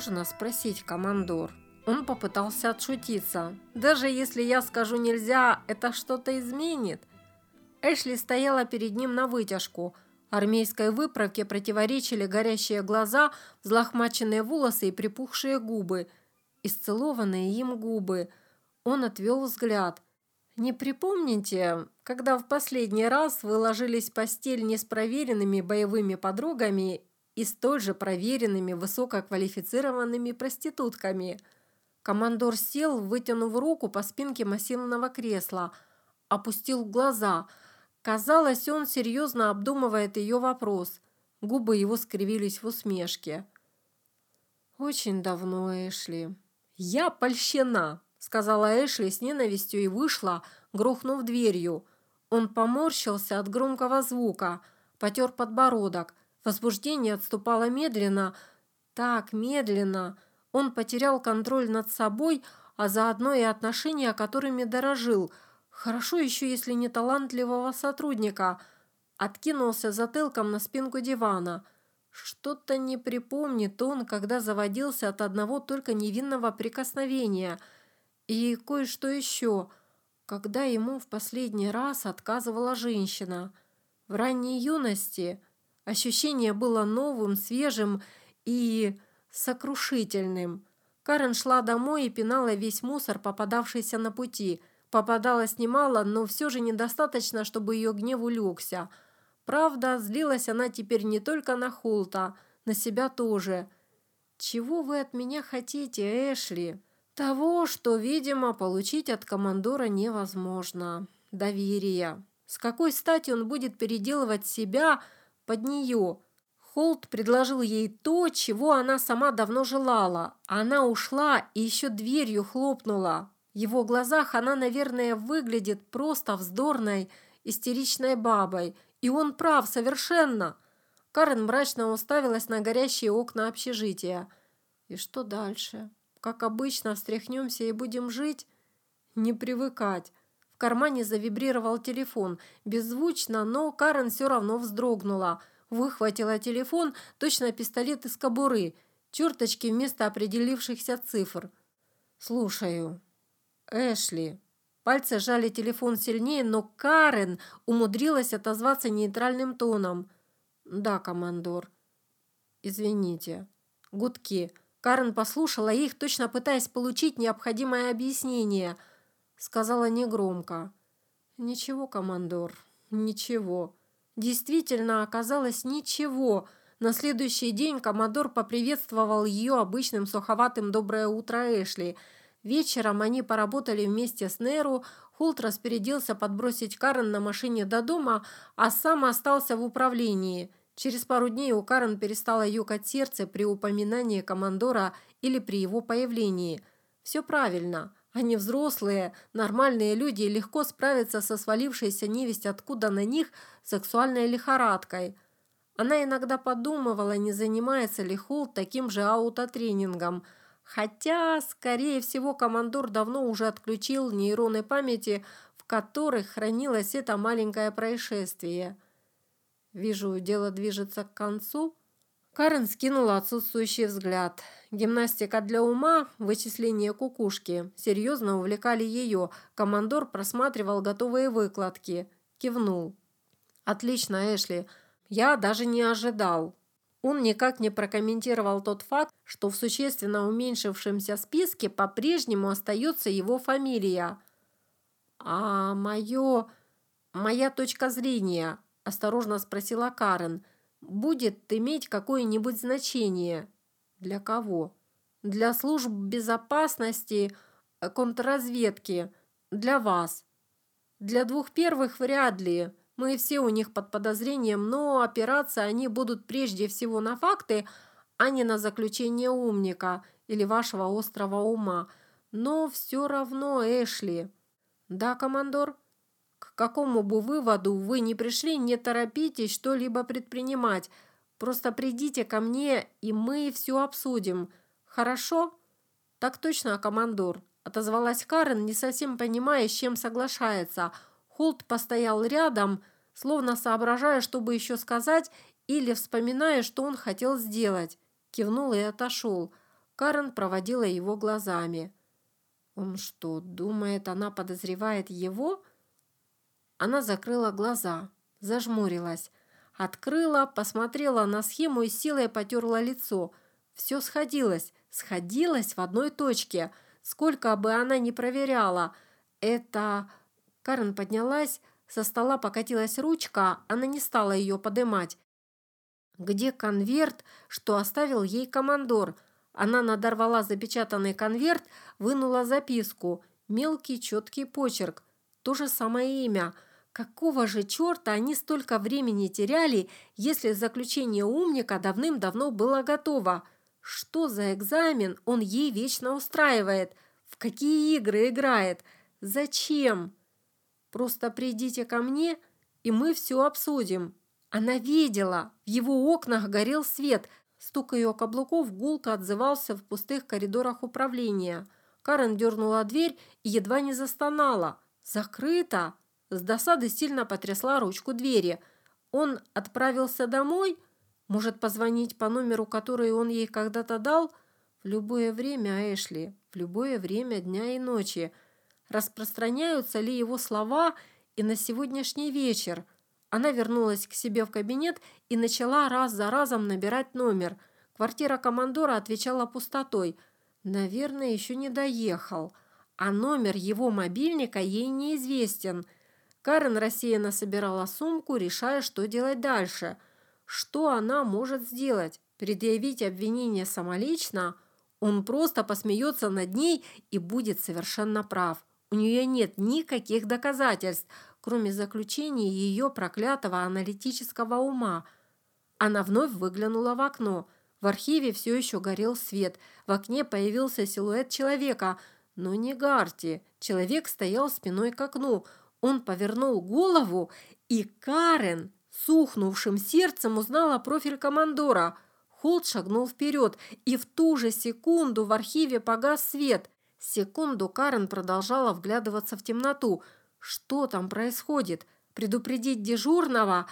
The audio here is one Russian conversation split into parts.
«А можно спросить, командор?» Он попытался отшутиться. «Даже если я скажу нельзя, это что-то изменит?» Эшли стояла перед ним на вытяжку. Армейской выправке противоречили горящие глаза, взлохмаченные волосы и припухшие губы. Исцелованные им губы. Он отвел взгляд. «Не припомните, когда в последний раз вы ложились в постель не с проверенными боевыми подругами и столь же проверенными высококвалифицированными проститутками?» Командор сел, вытянув руку по спинке массивного кресла, опустил глаза. Казалось, он серьезно обдумывает ее вопрос. Губы его скривились в усмешке. «Очень давно, Эшли». «Я польщена», — сказала Эшли с ненавистью и вышла, грохнув дверью. Он поморщился от громкого звука, потер подбородок. Возбуждение отступало медленно, так медленно, он потерял контроль над собой, а заодно и отношения, которыми дорожил. Хорошо еще, если не талантливого сотрудника. Откинулся затылком на спинку дивана. Что-то не припомнит он, когда заводился от одного только невинного прикосновения. И кое-что еще. Когда ему в последний раз отказывала женщина. В ранней юности ощущение было новым, свежим и сокрушительным. Карен шла домой и пинала весь мусор, попадавшийся на пути. Попадалось немало, но все же недостаточно, чтобы ее гнев улегся. Правда, злилась она теперь не только на Холта, на себя тоже. «Чего вы от меня хотите, Эшли?» «Того, что, видимо, получить от командора невозможно. Доверие. С какой стати он будет переделывать себя под нее?» Холт предложил ей то, чего она сама давно желала. Она ушла и еще дверью хлопнула. В его глазах она, наверное, выглядит просто вздорной, истеричной бабой. И он прав совершенно. Карен мрачно уставилась на горящие окна общежития. И что дальше? Как обычно, встряхнемся и будем жить? Не привыкать. Кармане завибрировал телефон. Беззвучно, но Карен все равно вздрогнула – Выхватила телефон, точно пистолет из кобуры, черточки вместо определившихся цифр. «Слушаю». «Эшли». Пальцы сжали телефон сильнее, но Карен умудрилась отозваться нейтральным тоном. «Да, командор». «Извините». Гудки. Карен послушала их, точно пытаясь получить необходимое объяснение. Сказала негромко. «Ничего, командор, ничего». Действительно оказалось ничего. На следующий день Комодор поприветствовал ее обычным суховатым «доброе утро, Эшли». Вечером они поработали вместе с Неру, Хулт распорядился подбросить Карен на машине до дома, а сам остался в управлении. Через пару дней у Карен перестало юкать сердце при упоминании командора или при его появлении. Все правильно. Они взрослые, нормальные люди и легко справятся со свалившейся невесть откуда на них сексуальной лихорадкой. Она иногда подумывала, не занимается ли Холт таким же аутотренингом. Хотя, скорее всего, командор давно уже отключил нейроны памяти, в которых хранилось это маленькое происшествие. «Вижу, дело движется к концу», Карен скинула отсутствующий взгляд. Гимнастика для ума, вычисление кукушки серьезно увлекали ее. Командор просматривал готовые выкладки. Кивнул. «Отлично, Эшли. Я даже не ожидал». Он никак не прокомментировал тот факт, что в существенно уменьшившемся списке по-прежнему остается его фамилия. «А мое... моя точка зрения?» – осторожно спросила Карен – будет иметь какое-нибудь значение. Для кого? Для служб безопасности, э, контрразведки, для вас. Для двух первых вряд ли. Мы все у них под подозрением, но опираться они будут прежде всего на факты, а не на заключение умника или вашего острого ума. Но все равно, Эшли. Да, командор? Какому бы выводу вы не пришли, не торопитесь что-либо предпринимать. Просто придите ко мне, и мы все обсудим. Хорошо? Так точно, командор. Отозвалась Карен, не совсем понимая, с чем соглашается. Холт постоял рядом, словно соображая, что бы еще сказать, или вспоминая, что он хотел сделать. Кивнул и отошел. Карен проводила его глазами. Он что, думает, она подозревает его? Она закрыла глаза, зажмурилась. Открыла, посмотрела на схему и силой потерла лицо. Все сходилось, сходилось в одной точке. Сколько бы она ни проверяла. Это... Карен поднялась, со стола покатилась ручка, она не стала ее подымать. Где конверт, что оставил ей командор? Она надорвала запечатанный конверт, вынула записку. Мелкий четкий почерк. То же самое имя – Какого же черта они столько времени теряли, если заключение умника давным-давно было готово? Что за экзамен он ей вечно устраивает? В какие игры играет? Зачем? Просто придите ко мне, и мы все обсудим. Она видела, в его окнах горел свет, стук ее каблуков гулко отзывался в пустых коридорах управления. Карен дернула дверь и едва не застонала. «Закрыто!» С досады сильно потрясла ручку двери. Он отправился домой? Может, позвонить по номеру, который он ей когда-то дал? В любое время, Эшли, в любое время дня и ночи. Распространяются ли его слова и на сегодняшний вечер? Она вернулась к себе в кабинет и начала раз за разом набирать номер. Квартира командора отвечала пустотой. Наверное, еще не доехал. А номер его мобильника ей неизвестен – Карен рассеянно собирала сумку, решая, что делать дальше. Что она может сделать? Предъявить обвинение самолично? Он просто посмеется над ней и будет совершенно прав. У нее нет никаких доказательств, кроме заключения ее проклятого аналитического ума. Она вновь выглянула в окно. В архиве все еще горел свет. В окне появился силуэт человека, но не Гарти. Человек стоял спиной к окну – он повернул голову, и Карен с ухнувшим сердцем узнала профиль командора. Холт шагнул вперед, и в ту же секунду в архиве погас свет. Секунду Карен продолжала вглядываться в темноту. Что там происходит? Предупредить дежурного?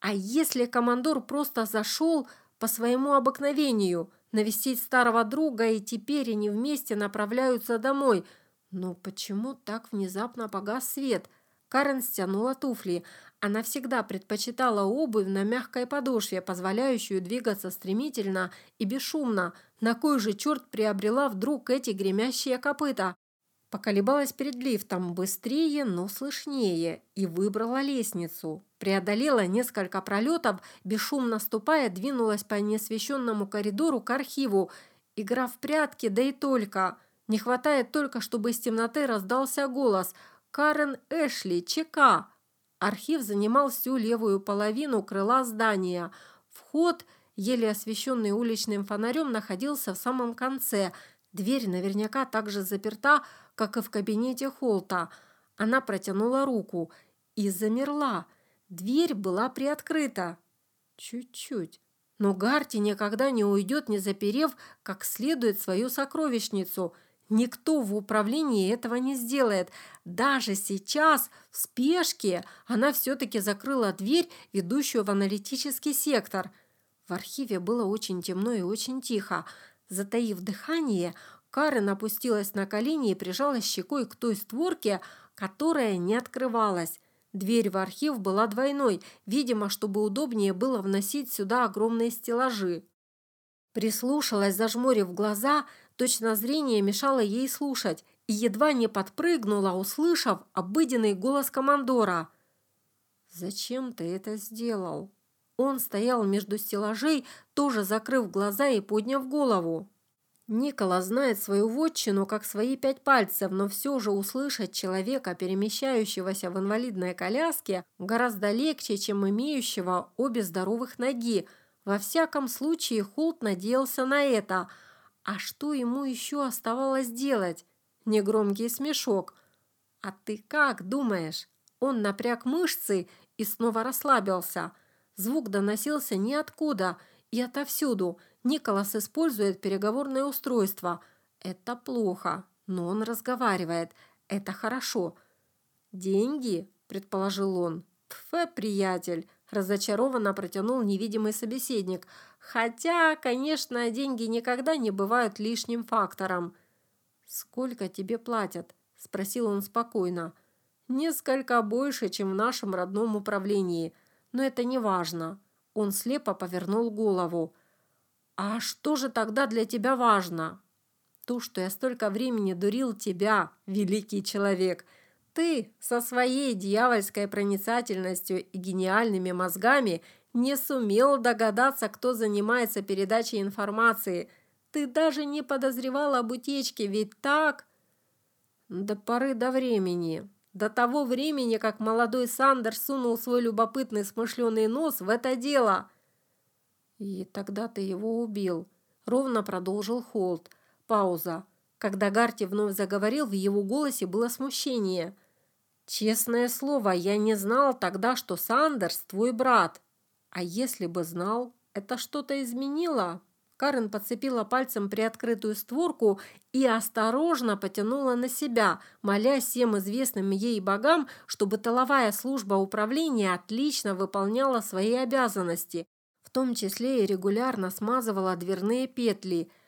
А если командор просто зашел по своему обыкновению, навестить старого друга, и теперь они вместе направляются домой? Но почему так внезапно погас свет – Карен стянула туфли. Она всегда предпочитала обувь на мягкой подошве, позволяющую двигаться стремительно и бесшумно. На кой же черт приобрела вдруг эти гремящие копыта? Поколебалась перед лифтом быстрее, но слышнее, и выбрала лестницу. Преодолела несколько пролетов, бесшумно ступая, двинулась по неосвещенному коридору к архиву. Игра в прятки, да и только. Не хватает только, чтобы из темноты раздался голос – Карен Эшли, ЧК. Архив занимал всю левую половину крыла здания. Вход, еле освещенный уличным фонарем, находился в самом конце. Дверь наверняка так же заперта, как и в кабинете Холта. Она протянула руку и замерла. Дверь была приоткрыта. Чуть-чуть. Но Гарти никогда не уйдет, не заперев как следует свою сокровищницу – Никто в управлении этого не сделает. Даже сейчас, в спешке, она все-таки закрыла дверь, ведущую в аналитический сектор. В архиве было очень темно и очень тихо. Затаив дыхание, Карен опустилась на колени и прижалась щекой к той створке, которая не открывалась. Дверь в архив была двойной, видимо, чтобы удобнее было вносить сюда огромные стеллажи. Прислушалась, зажмурив глаза, Точно зрение мешало ей слушать и едва не подпрыгнула, услышав обыденный голос командора. «Зачем ты это сделал?» Он стоял между стеллажей, тоже закрыв глаза и подняв голову. Никола знает свою вотчину как свои пять пальцев, но все же услышать человека, перемещающегося в инвалидной коляске, гораздо легче, чем имеющего обе здоровых ноги. Во всяком случае, Холт надеялся на это – а что ему еще оставалось делать? Негромкий смешок. «А ты как думаешь?» Он напряг мышцы и снова расслабился. Звук доносился ниоткуда и отовсюду. Николас использует переговорное устройство. Это плохо, но он разговаривает. Это хорошо. «Деньги?» – предположил он. «Тфе, приятель, Разочарованно протянул невидимый собеседник. Хотя, конечно, деньги никогда не бывают лишним фактором. «Сколько тебе платят?» – спросил он спокойно. «Несколько больше, чем в нашем родном управлении. Но это не важно». Он слепо повернул голову. «А что же тогда для тебя важно?» «То, что я столько времени дурил тебя, великий человек», ты со своей дьявольской проницательностью и гениальными мозгами не сумел догадаться, кто занимается передачей информации. Ты даже не подозревал об утечке, ведь так? До поры до времени. До того времени, как молодой Сандер сунул свой любопытный смышленый нос в это дело. И тогда ты его убил. Ровно продолжил Холт. Пауза. Когда Гарти вновь заговорил, в его голосе было смущение – Честное слово, я не знал тогда, что Сандерс твой брат. А если бы знал, это что-то изменило? Карен подцепила пальцем приоткрытую створку и осторожно потянула на себя, моля всем известным ей богам, чтобы тыловая служба управления отлично выполняла свои обязанности, в том числе и регулярно смазывала дверные петли –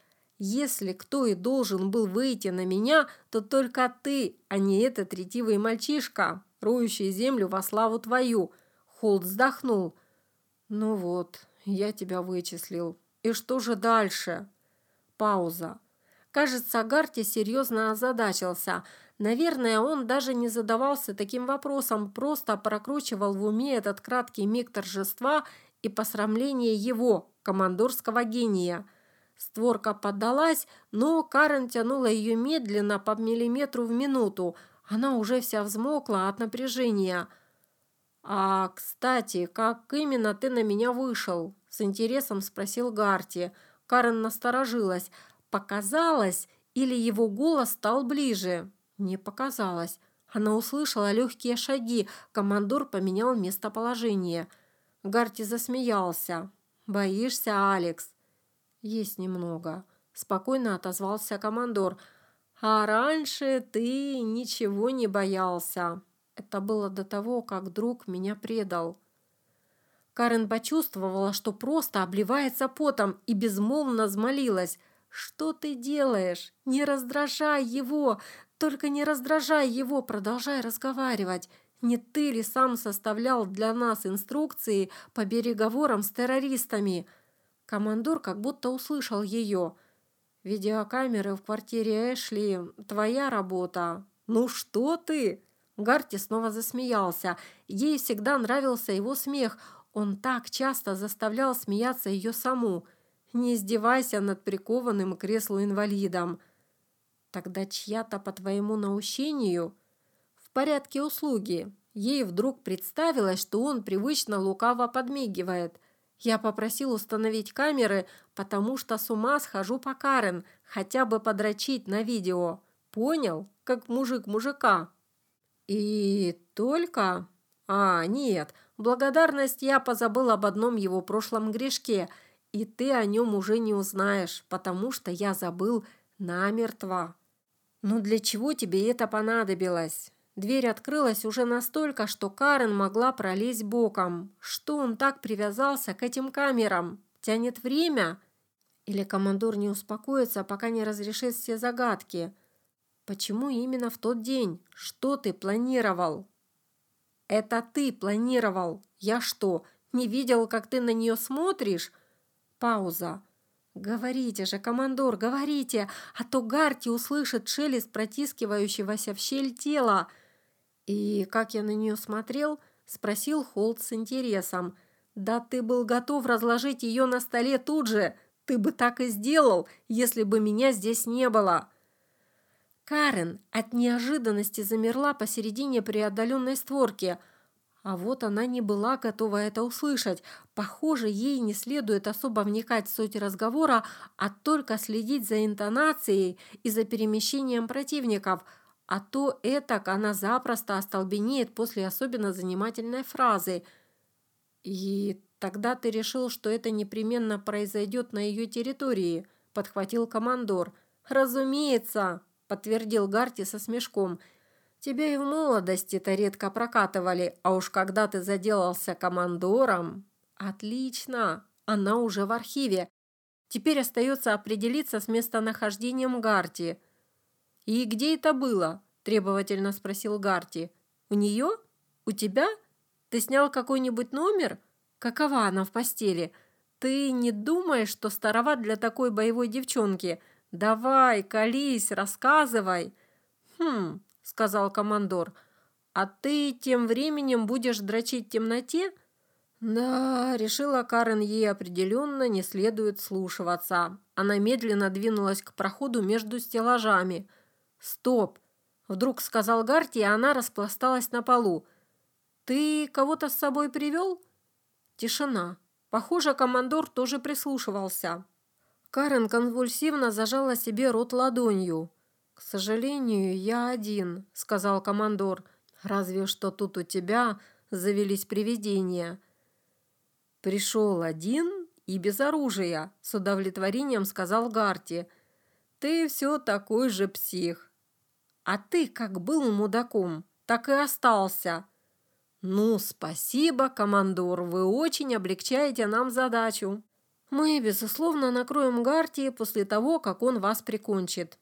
если кто и должен был выйти на меня, то только ты, а не этот ретивый мальчишка, роющий землю во славу твою. Холд вздохнул. Ну вот, я тебя вычислил. И что же дальше? Пауза. Кажется, Гарти серьезно озадачился. Наверное, он даже не задавался таким вопросом, просто прокручивал в уме этот краткий миг торжества и посрамления его, командорского гения – Створка поддалась, но Карен тянула ее медленно по миллиметру в минуту. Она уже вся взмокла от напряжения. «А, кстати, как именно ты на меня вышел?» – с интересом спросил Гарти. Карен насторожилась. «Показалось? Или его голос стал ближе?» «Не показалось». Она услышала легкие шаги. Командор поменял местоположение. Гарти засмеялся. «Боишься, Алекс?» «Есть немного», – спокойно отозвался командор. «А раньше ты ничего не боялся. Это было до того, как друг меня предал». Карен почувствовала, что просто обливается потом и безмолвно взмолилась. «Что ты делаешь? Не раздражай его! Только не раздражай его, продолжай разговаривать. Не ты ли сам составлял для нас инструкции по переговорам с террористами?» Командор как будто услышал ее. «Видеокамеры в квартире Эшли – твоя работа». «Ну что ты?» Гарти снова засмеялся. Ей всегда нравился его смех. Он так часто заставлял смеяться ее саму. «Не издевайся над прикованным к креслу инвалидом». «Тогда чья-то по твоему наущению?» «В порядке услуги». Ей вдруг представилось, что он привычно лукаво подмигивает – я попросил установить камеры, потому что с ума схожу по Карен, хотя бы подрочить на видео. Понял? Как мужик мужика. И только... А, нет, благодарность я позабыл об одном его прошлом грешке, и ты о нем уже не узнаешь, потому что я забыл намертво. Ну для чего тебе это понадобилось? Дверь открылась уже настолько, что Карен могла пролезть боком. Что он так привязался к этим камерам? Тянет время? Или командор не успокоится, пока не разрешит все загадки? Почему именно в тот день? Что ты планировал? Это ты планировал. Я что, не видел, как ты на нее смотришь? Пауза. «Говорите же, командор, говорите, а то Гарти услышит шелест протискивающегося в щель тела!» «И как я на нее смотрел?» – спросил Холт с интересом. «Да ты был готов разложить ее на столе тут же! Ты бы так и сделал, если бы меня здесь не было!» Карен от неожиданности замерла посередине преодоленной створки. А вот она не была готова это услышать. Похоже, ей не следует особо вникать в суть разговора, а только следить за интонацией и за перемещением противников – а то этак она запросто остолбенеет после особенно занимательной фразы. «И тогда ты решил, что это непременно произойдет на ее территории», – подхватил командор. «Разумеется», – подтвердил Гарти со смешком. Тебя и в молодости-то редко прокатывали, а уж когда ты заделался командором... Отлично, она уже в архиве. Теперь остается определиться с местонахождением Гарти. И где это было? Требовательно спросил Гарти. У нее? У тебя? Ты снял какой-нибудь номер? Какова она в постели? Ты не думаешь, что староват для такой боевой девчонки? Давай, колись, рассказывай. Хм, сказал командор. «А ты тем временем будешь дрочить в темноте?» «Да», — решила Карен, ей определенно не следует слушаться. Она медленно двинулась к проходу между стеллажами. «Стоп!» — вдруг сказал Гарти, и она распласталась на полу. «Ты кого-то с собой привел?» Тишина. Похоже, командор тоже прислушивался. Карен конвульсивно зажала себе рот ладонью. «К сожалению, я один», — сказал командор. «Разве что тут у тебя завелись привидения». «Пришел один и без оружия», — с удовлетворением сказал Гарти. «Ты все такой же псих». «А ты как был мудаком, так и остался». «Ну, спасибо, командор, вы очень облегчаете нам задачу». «Мы, безусловно, накроем Гарти после того, как он вас прикончит.